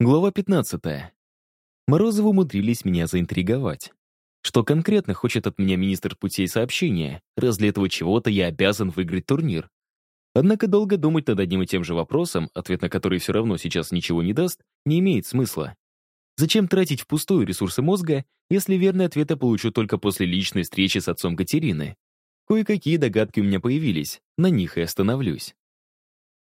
Глава 15. Морозовы умудрились меня заинтриговать. Что конкретно хочет от меня министр путей сообщения, раз для этого чего-то я обязан выиграть турнир. Однако долго думать над одним и тем же вопросом, ответ на который все равно сейчас ничего не даст, не имеет смысла. Зачем тратить впустую ресурсы мозга, если верный ответ я получу только после личной встречи с отцом Катерины? Кое-какие догадки у меня появились, на них и остановлюсь.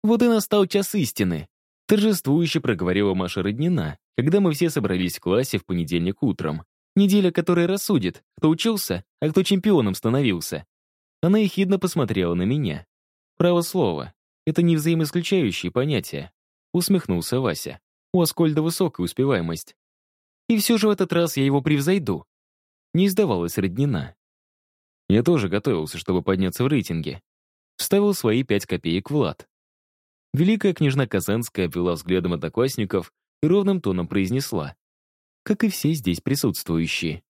Вот и настал час истины. Торжествующе проговорила Маша Роднина, когда мы все собрались в классе в понедельник утром. Неделя, которая рассудит, кто учился, а кто чемпионом становился. Она ехидно посмотрела на меня. Право слово. Это не взаимоисключающие понятия. Усмехнулся Вася. У Аскольда высокая успеваемость. И все же в этот раз я его превзойду. Не издавалась Роднина. Я тоже готовился, чтобы подняться в рейтинге. Вставил свои пять копеек Влад. Великая княжна Казанская обвела взглядом одноклассников и ровным тоном произнесла. Как и все здесь присутствующие.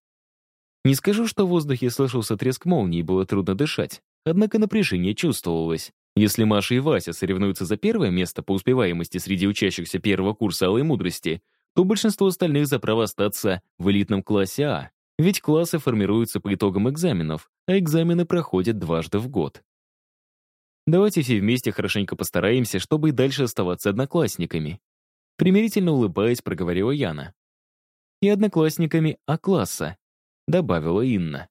Не скажу, что в воздухе слышался треск молнии и было трудно дышать, однако напряжение чувствовалось. Если Маша и Вася соревнуются за первое место по успеваемости среди учащихся первого курса Алой Мудрости, то большинство остальных за право остаться в элитном классе А. Ведь классы формируются по итогам экзаменов, а экзамены проходят дважды в год. Давайте все вместе хорошенько постараемся, чтобы и дальше оставаться одноклассниками. Примирительно улыбаясь, проговорила Яна. И одноклассниками А-класса, добавила Инна.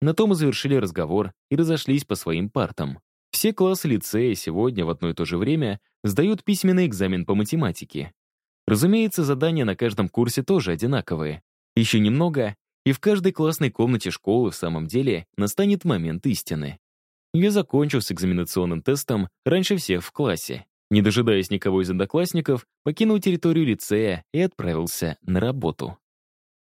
На том мы завершили разговор и разошлись по своим партам. Все классы лицея сегодня в одно и то же время сдают письменный экзамен по математике. Разумеется, задания на каждом курсе тоже одинаковые. Еще немного, и в каждой классной комнате школы в самом деле настанет момент истины. Я закончил с экзаменационным тестом раньше всех в классе. Не дожидаясь никого из одноклассников, покинул территорию лицея и отправился на работу.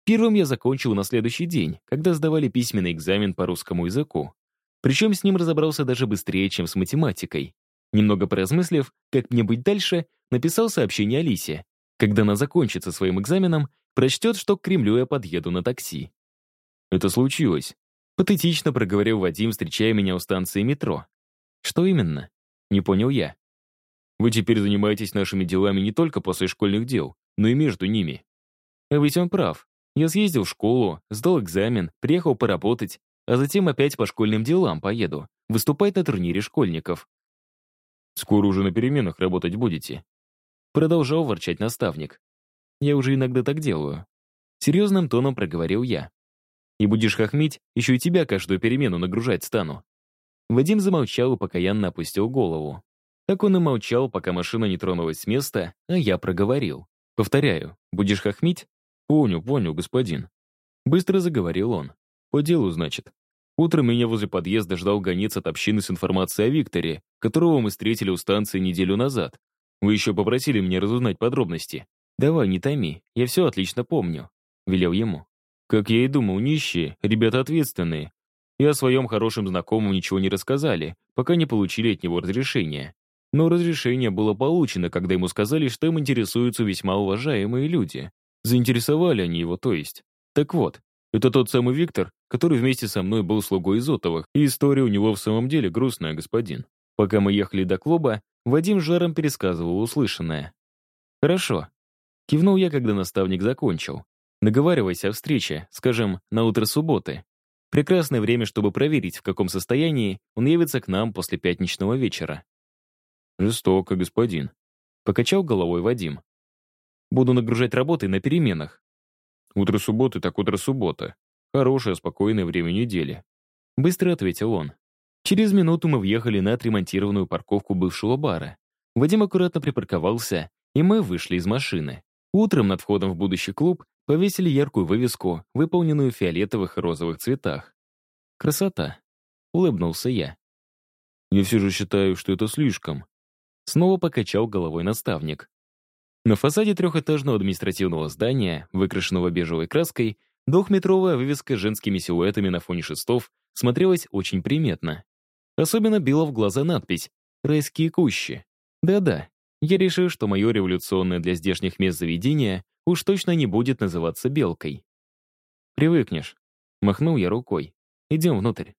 Первым я закончил на следующий день, когда сдавали письменный экзамен по русскому языку. Причем с ним разобрался даже быстрее, чем с математикой. Немного поразмыслив, как мне быть дальше, написал сообщение Алисе. Когда она закончится своим экзаменом, прочтет, что к Кремлю я подъеду на такси. Это случилось. Патетично проговорил Вадим, встречая меня у станции метро. Что именно? Не понял я. Вы теперь занимаетесь нашими делами не только после школьных дел, но и между ними. А ведь он прав. Я съездил в школу, сдал экзамен, приехал поработать, а затем опять по школьным делам поеду, выступать на турнире школьников. Скоро уже на переменах работать будете. Продолжал ворчать наставник. Я уже иногда так делаю. Серьезным тоном проговорил я. И будешь хохмить, еще и тебя каждую перемену нагружать стану». Вадим замолчал и покаянно опустил голову. Так он и молчал, пока машина не тронулась с места, а я проговорил. «Повторяю, будешь хохмить?» «Понял, понял, господин». Быстро заговорил он. «По делу, значит. Утром меня возле подъезда ждал гонец от общины с информацией о Викторе, которого мы встретили у станции неделю назад. Вы еще попросили меня разузнать подробности. Давай, не томи, я все отлично помню», — велел ему. Как я и думал, нищие, ребята ответственные. И о своем хорошем знакомом ничего не рассказали, пока не получили от него разрешения. Но разрешение было получено, когда ему сказали, что им интересуются весьма уважаемые люди. Заинтересовали они его, то есть. Так вот, это тот самый Виктор, который вместе со мной был слугой Изотовых, и история у него в самом деле грустная, господин. Пока мы ехали до клуба, Вадим жаром пересказывал услышанное. «Хорошо». Кивнул я, когда наставник закончил. Договаривайся о встрече, скажем, на утро субботы. Прекрасное время, чтобы проверить, в каком состоянии он явится к нам после пятничного вечера. Жестоко, господин. Покачал головой Вадим. Буду нагружать работой на переменах. Утро субботы так утро суббота. Хорошее, спокойное время недели. Быстро ответил он. Через минуту мы въехали на отремонтированную парковку бывшего бара. Вадим аккуратно припарковался, и мы вышли из машины. Утром над входом в будущий клуб повесили яркую вывеску, выполненную в фиолетовых и розовых цветах. «Красота!» — улыбнулся я. «Я все же считаю, что это слишком». Снова покачал головой наставник. На фасаде трехэтажного административного здания, выкрашенного бежевой краской, двухметровая вывеска с женскими силуэтами на фоне шестов смотрелась очень приметно. Особенно била в глаза надпись «Райские кущи». Да-да, я решил, что мое революционное для здешних мест заведение уж точно не будет называться белкой. «Привыкнешь», — махнул я рукой. «Идем внутрь».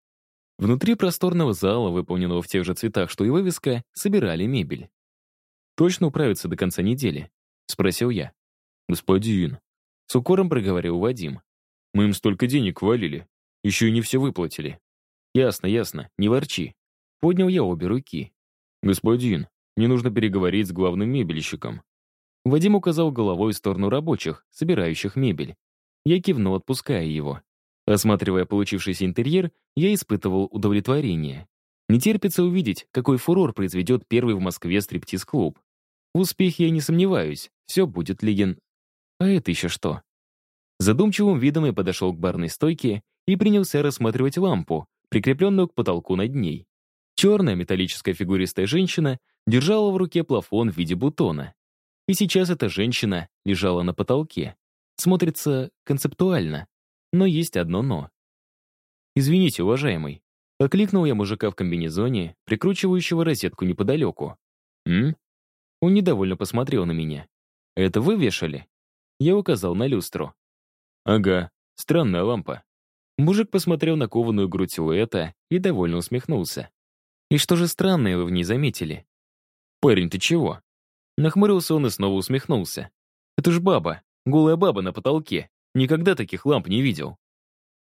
Внутри просторного зала, выполненного в тех же цветах, что и вывеска, собирали мебель. «Точно управиться до конца недели?» — Спросил я. «Господин», — с укором проговорил Вадим. «Мы им столько денег валили, еще и не все выплатили». «Ясно, ясно, не ворчи». Поднял я обе руки. «Господин, мне нужно переговорить с главным мебельщиком». Вадим указал головой в сторону рабочих, собирающих мебель. Я кивнул, отпуская его. Осматривая получившийся интерьер, я испытывал удовлетворение. Не терпится увидеть, какой фурор произведет первый в Москве стриптиз-клуб. В успехе я не сомневаюсь, все будет леген... А это еще что? Задумчивым видом я подошел к барной стойке и принялся рассматривать лампу, прикрепленную к потолку над ней. Черная металлическая фигуристая женщина держала в руке плафон в виде бутона. И сейчас эта женщина лежала на потолке. Смотрится концептуально, но есть одно «но». «Извините, уважаемый», — окликнул я мужика в комбинезоне, прикручивающего розетку неподалеку. «М?» Он недовольно посмотрел на меня. «Это вы вешали?» Я указал на люстру. «Ага, странная лампа». Мужик посмотрел на кованую грудь силуэта и довольно усмехнулся. «И что же странное вы в ней заметили?» «Парень, ты чего?» Нахмурился он и снова усмехнулся. «Это ж баба, голая баба на потолке. Никогда таких ламп не видел.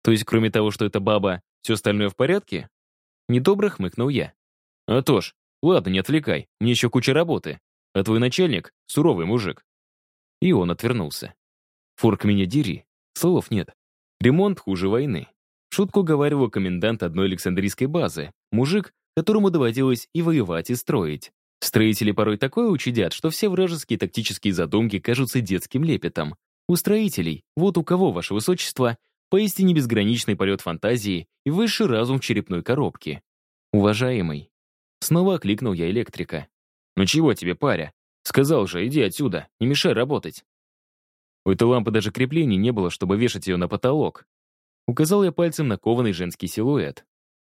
То есть, кроме того, что это баба, все остальное в порядке? Недобро хмыкнул я. А то ж, ладно, не отвлекай, мне еще куча работы. А твой начальник — суровый мужик. И он отвернулся. Форк меня дери, слов нет. Ремонт хуже войны. Шутку говаривал комендант одной Александрийской базы, мужик, которому доводилось и воевать, и строить. Строители порой такое учудят, что все вражеские тактические задумки кажутся детским лепетом. У строителей, вот у кого, ваше высочество, поистине безграничный полет фантазии и высший разум в черепной коробке. Уважаемый. Снова окликнул я электрика. «Ну чего тебе, паря? Сказал же, иди отсюда, не мешай работать». У этой лампы даже креплений не было, чтобы вешать ее на потолок. Указал я пальцем на кованый женский силуэт.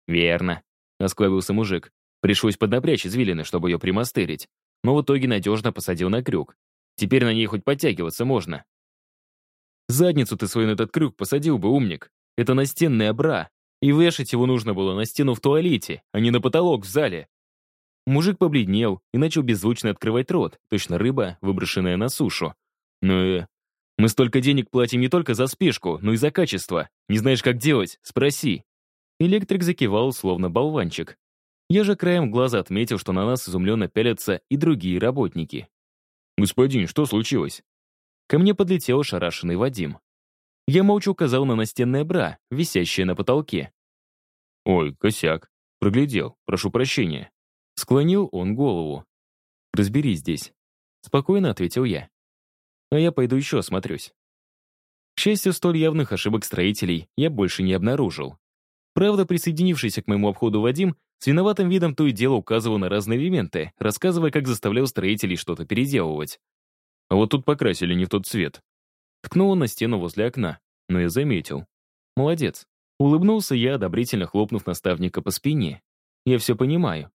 «Верно», — осклабился мужик. Пришлось поднапрячь извилины, чтобы ее примастерить. Но в итоге надежно посадил на крюк. Теперь на ней хоть подтягиваться можно. Задницу ты свою на этот крюк посадил бы, умник. Это настенная бра. И вешать его нужно было на стену в туалете, а не на потолок в зале. Мужик побледнел и начал беззвучно открывать рот, точно рыба, выброшенная на сушу. Ну э, мы столько денег платим не только за спешку, но и за качество. Не знаешь, как делать? Спроси. Электрик закивал, словно болванчик. Я же краем глаза отметил, что на нас изумленно пялятся и другие работники. «Господин, что случилось?» Ко мне подлетел ошарашенный Вадим. Я молча указал на настенное бра, висящее на потолке. «Ой, косяк. Проглядел. Прошу прощения». Склонил он голову. «Разберись здесь». Спокойно ответил я. «А я пойду еще осмотрюсь». К счастью, столь явных ошибок строителей я больше не обнаружил. Правда, присоединившийся к моему обходу Вадим с виноватым видом то и дело указывал на разные элементы, рассказывая, как заставлял строителей что-то переделывать. А вот тут покрасили не в тот цвет. Ткнул он на стену возле окна, но я заметил. Молодец. Улыбнулся я, одобрительно хлопнув наставника по спине. Я все понимаю.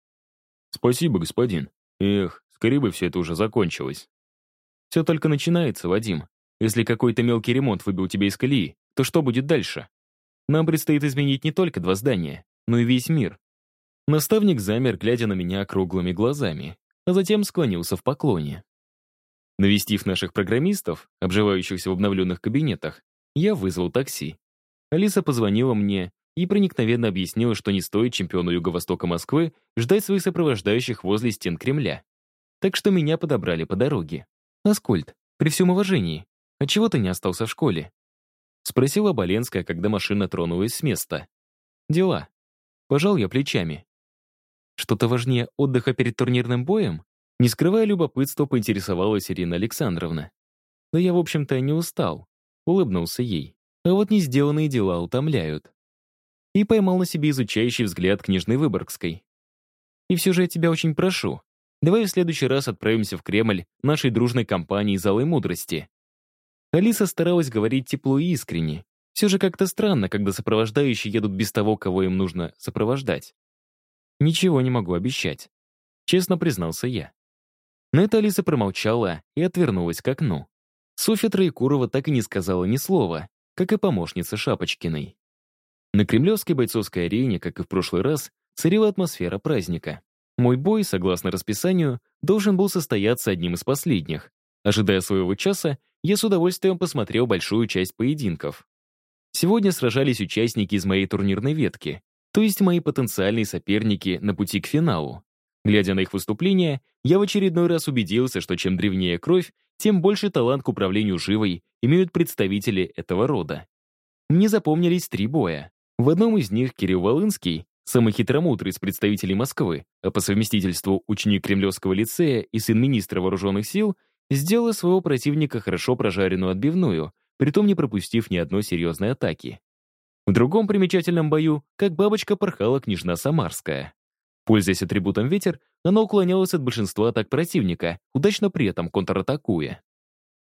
Спасибо, господин. Эх, скорее бы все это уже закончилось. Все только начинается, Вадим. Если какой-то мелкий ремонт выбил тебя из колеи, то что будет дальше? Нам предстоит изменить не только два здания, но и весь мир. Наставник замер, глядя на меня круглыми глазами, а затем склонился в поклоне. Навестив наших программистов, обживающихся в обновленных кабинетах, я вызвал такси. Алиса позвонила мне и проникновенно объяснила, что не стоит чемпиону Юго-Востока Москвы ждать своих сопровождающих возле стен Кремля. Так что меня подобрали по дороге. «Аскольд, при всем уважении, отчего ты не остался в школе?» Спросила Боленская, когда машина тронулась с места. «Дела». Пожал я плечами. «Что-то важнее отдыха перед турнирным боем?» Не скрывая любопытства, поинтересовалась Ирина Александровна. «Да я, в общем-то, не устал», — улыбнулся ей. «А вот не сделанные дела утомляют». И поймал на себе изучающий взгляд княжной Выборгской. «И все же я тебя очень прошу, давай в следующий раз отправимся в Кремль нашей дружной компанией Залы Мудрости». Алиса старалась говорить тепло и искренне. Все же как-то странно, когда сопровождающие едут без того, кого им нужно сопровождать. «Ничего не могу обещать», — честно признался я. На это Алиса промолчала и отвернулась к окну. Софья Троекурова так и не сказала ни слова, как и помощница Шапочкиной. На Кремлевской бойцовской арене, как и в прошлый раз, царила атмосфера праздника. Мой бой, согласно расписанию, должен был состояться одним из последних, Ожидая своего часа, я с удовольствием посмотрел большую часть поединков. Сегодня сражались участники из моей турнирной ветки, то есть мои потенциальные соперники на пути к финалу. Глядя на их выступления, я в очередной раз убедился, что чем древнее кровь, тем больше талант к управлению живой имеют представители этого рода. Мне запомнились три боя. В одном из них Кирилл Волынский, самый хитромудрый из представителей Москвы, а по совместительству ученик Кремлевского лицея и сын министра вооруженных сил, сделал своего противника хорошо прожаренную отбивную, притом не пропустив ни одной серьезной атаки. В другом примечательном бою, как бабочка порхала княжна Самарская. Пользуясь атрибутом ветер, она уклонялась от большинства атак противника, удачно при этом контратакуя.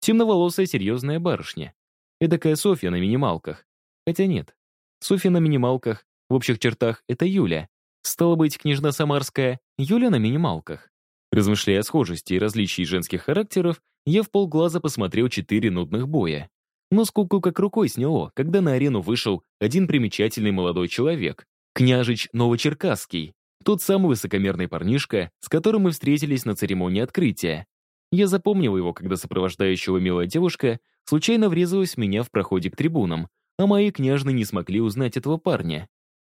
Темноволосая серьезная барышня. Эдакая Софья на минималках. Хотя нет. Софья на минималках, в общих чертах, это Юля. Стало быть, княжна Самарская, Юля на минималках. Размышляя о схожести и различии женских характеров, я в полглаза посмотрел четыре нудных боя. Но скуку как рукой сняло, когда на арену вышел один примечательный молодой человек, княжич Новочеркасский, тот самый высокомерный парнишка, с которым мы встретились на церемонии открытия. Я запомнил его, когда сопровождающего милая девушка случайно врезалась в меня в проходе к трибунам, а мои княжны не смогли узнать этого парня.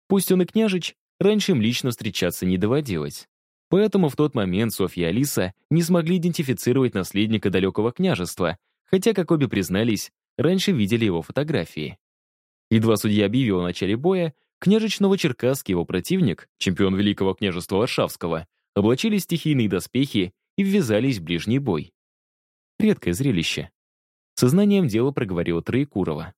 Пусть он и княжич, раньше им лично встречаться не доводилось. Поэтому в тот момент Софья и Алиса не смогли идентифицировать наследника далекого княжества, хотя, как обе признались, раньше видели его фотографии. Едва судья объявил о начале боя, княжич Новочеркасский его противник, чемпион Великого княжества Варшавского, облачили стихийные доспехи и ввязались в ближний бой. Редкое зрелище. Сознанием дела проговорила Троекурова.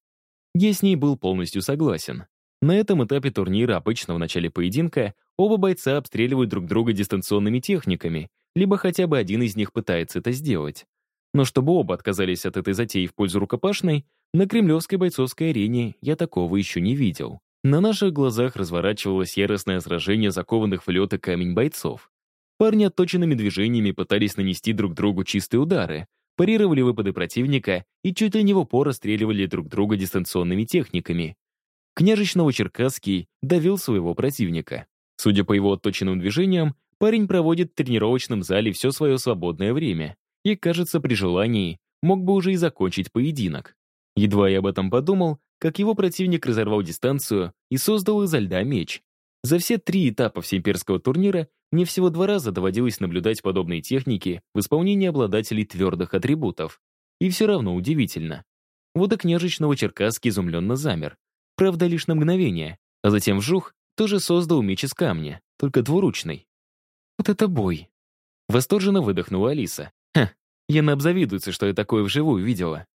Я с ней был полностью согласен. На этом этапе турнира, обычно в начале поединка, оба бойца обстреливают друг друга дистанционными техниками, либо хотя бы один из них пытается это сделать. Но чтобы оба отказались от этой затеи в пользу рукопашной, на кремлевской бойцовской арене я такого еще не видел. На наших глазах разворачивалось яростное сражение закованных в лед и камень бойцов. Парни отточенными движениями пытались нанести друг другу чистые удары, парировали выпады противника и чуть ли не в упор расстреливали друг друга дистанционными техниками. Княжич Новочеркасский давил своего противника. Судя по его отточенным движениям, парень проводит в тренировочном зале все свое свободное время и, кажется, при желании мог бы уже и закончить поединок. Едва я об этом подумал, как его противник разорвал дистанцию и создал изо льда меч. За все три этапа всеимперского турнира мне всего два раза доводилось наблюдать подобные техники в исполнении обладателей твердых атрибутов. И все равно удивительно. Вот и княжич Новочеркасский изумленно замер. Правда, лишь на мгновение, а затем вжух тоже создал меч из камня, только двуручный. Вот это бой. Восторженно выдохнула Алиса. Ха, Яна обзавидуется, что я такое вживую видела.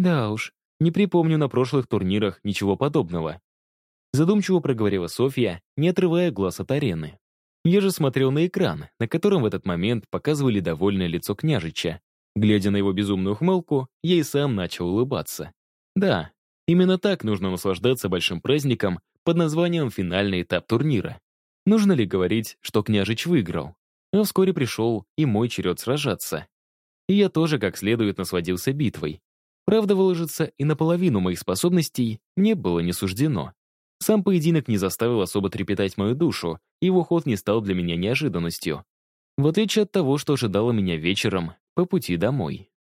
Да уж, не припомню на прошлых турнирах ничего подобного. Задумчиво проговорила Софья, не отрывая глаз от арены. Я же смотрел на экран, на котором в этот момент показывали довольное лицо княжича. Глядя на его безумную ухмылку, я и сам начал улыбаться. Да, именно так нужно наслаждаться большим праздником под названием «Финальный этап турнира». Нужно ли говорить, что княжич выиграл? А вскоре пришел и мой черед сражаться. И я тоже как следует насладился битвой. Правда, выложиться и наполовину моих способностей мне было не суждено. Сам поединок не заставил особо трепетать мою душу, и его ход не стал для меня неожиданностью. В отличие от того, что ожидало меня вечером по пути домой.